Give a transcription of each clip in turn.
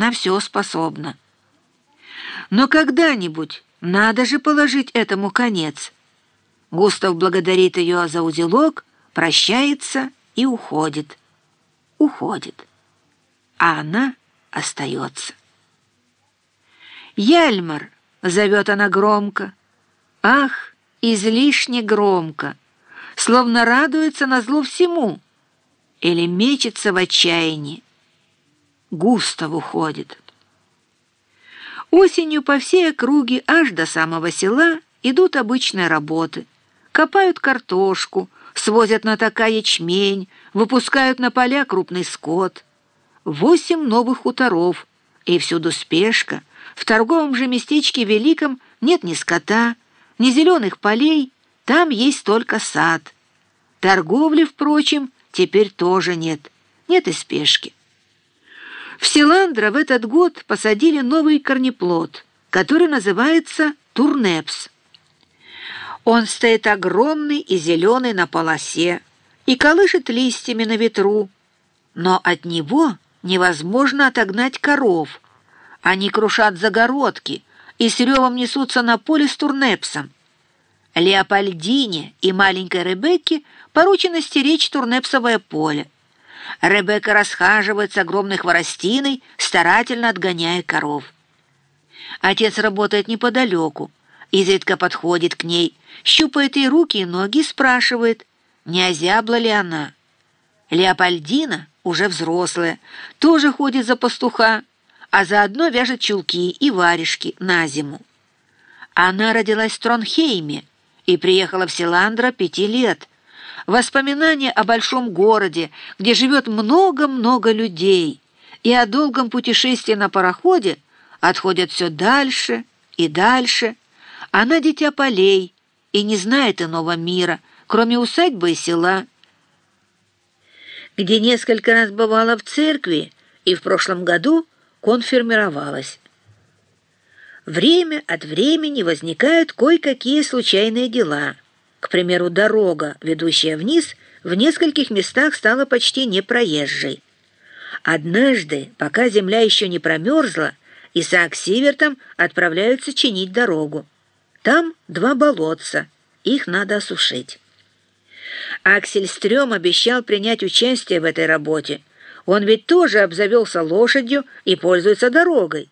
на все способна. Но когда-нибудь надо же положить этому конец. Густав благодарит ее за узелок, прощается и уходит. Уходит. А она остается. «Яльмар!» — зовет она громко. «Ах, излишне громко!» Словно радуется на зло всему. Или мечется в отчаянии. Густав уходит. Осенью по всей округе аж до самого села идут обычные работы. Копают картошку, свозят на така ячмень, выпускают на поля крупный скот. Восемь новых хуторов, и всюду спешка. В торговом же местечке Великом нет ни скота, ни зеленых полей, там есть только сад. Торговли, впрочем, теперь тоже нет, нет и спешки. В Селандро в этот год посадили новый корнеплод, который называется турнепс. Он стоит огромный и зеленый на полосе и колышет листьями на ветру, но от него невозможно отогнать коров. Они крушат загородки и с ревом несутся на поле с турнепсом. Леопольдине и маленькой Ребекке поручено стеречь турнепсовое поле. Ребекка расхаживает с огромной хворостиной, старательно отгоняя коров. Отец работает неподалеку, изредка подходит к ней, щупает ей руки и ноги и спрашивает, не озябла ли она. Леопольдина, уже взрослая, тоже ходит за пастуха, а заодно вяжет чулки и варежки на зиму. Она родилась в Тронхейме и приехала в Селандро пяти лет, воспоминания о большом городе, где живет много-много людей, и о долгом путешествии на пароходе отходят все дальше и дальше. Она дитя полей и не знает иного мира, кроме усадьбы и села, где несколько раз бывала в церкви и в прошлом году конфирмировалась. Время от времени возникают кое-какие случайные дела – к примеру, дорога, ведущая вниз, в нескольких местах стала почти непроезжей. Однажды, пока земля еще не промерзла, Исаак с Сивертом отправляются чинить дорогу. Там два болотца, их надо осушить. Аксель Стрём обещал принять участие в этой работе. Он ведь тоже обзавелся лошадью и пользуется дорогой.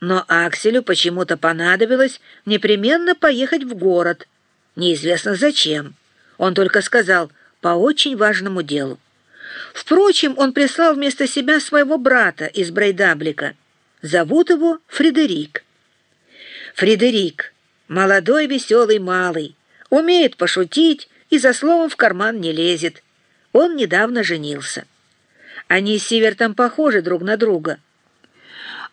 Но Акселю почему-то понадобилось непременно поехать в город – Неизвестно зачем. Он только сказал «по очень важному делу». Впрочем, он прислал вместо себя своего брата из Брейдаблика. Зовут его Фредерик. Фредерик, молодой веселый малый, умеет пошутить и за словом в карман не лезет. Он недавно женился. Они с Сивертом похожи друг на друга.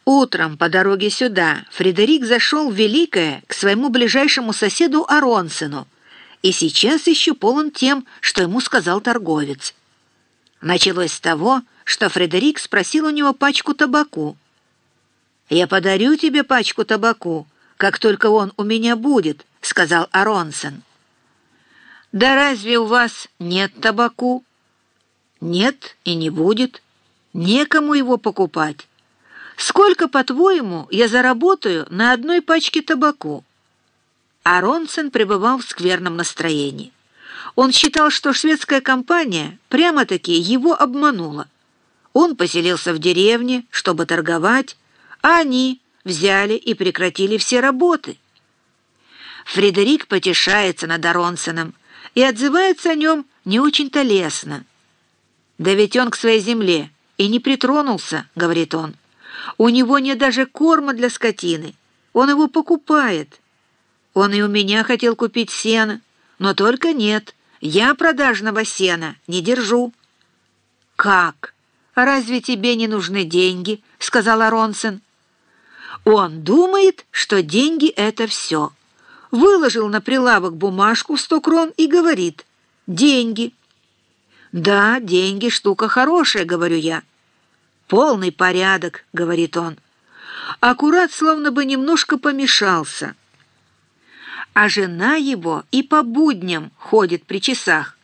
Утром по дороге сюда Фредерик зашел в Великое к своему ближайшему соседу Аронсену и сейчас еще полон тем, что ему сказал торговец. Началось с того, что Фредерик спросил у него пачку табаку. «Я подарю тебе пачку табаку, как только он у меня будет», — сказал Аронсен. «Да разве у вас нет табаку?» «Нет и не будет. Некому его покупать». Сколько, по-твоему, я заработаю на одной пачке табаку?» Аронсен пребывал в скверном настроении. Он считал, что шведская компания прямо-таки его обманула. Он поселился в деревне, чтобы торговать, а они взяли и прекратили все работы. Фредерик потешается над Аронсеном и отзывается о нем не очень-то лестно. «Да ведь он к своей земле и не притронулся», — говорит он. У него нет даже корма для скотины. Он его покупает. Он и у меня хотел купить сено, но только нет. Я продажного сена не держу». «Как? Разве тебе не нужны деньги?» — сказал Ронсен. «Он думает, что деньги — это все. Выложил на прилавок бумажку в сто крон и говорит «деньги». «Да, деньги — штука хорошая», — говорю я. «Полный порядок», — говорит он. Аккурат словно бы немножко помешался. А жена его и по будням ходит при часах.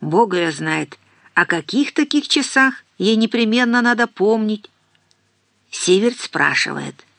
Бога ее знает, о каких таких часах ей непременно надо помнить. Сиверт спрашивает –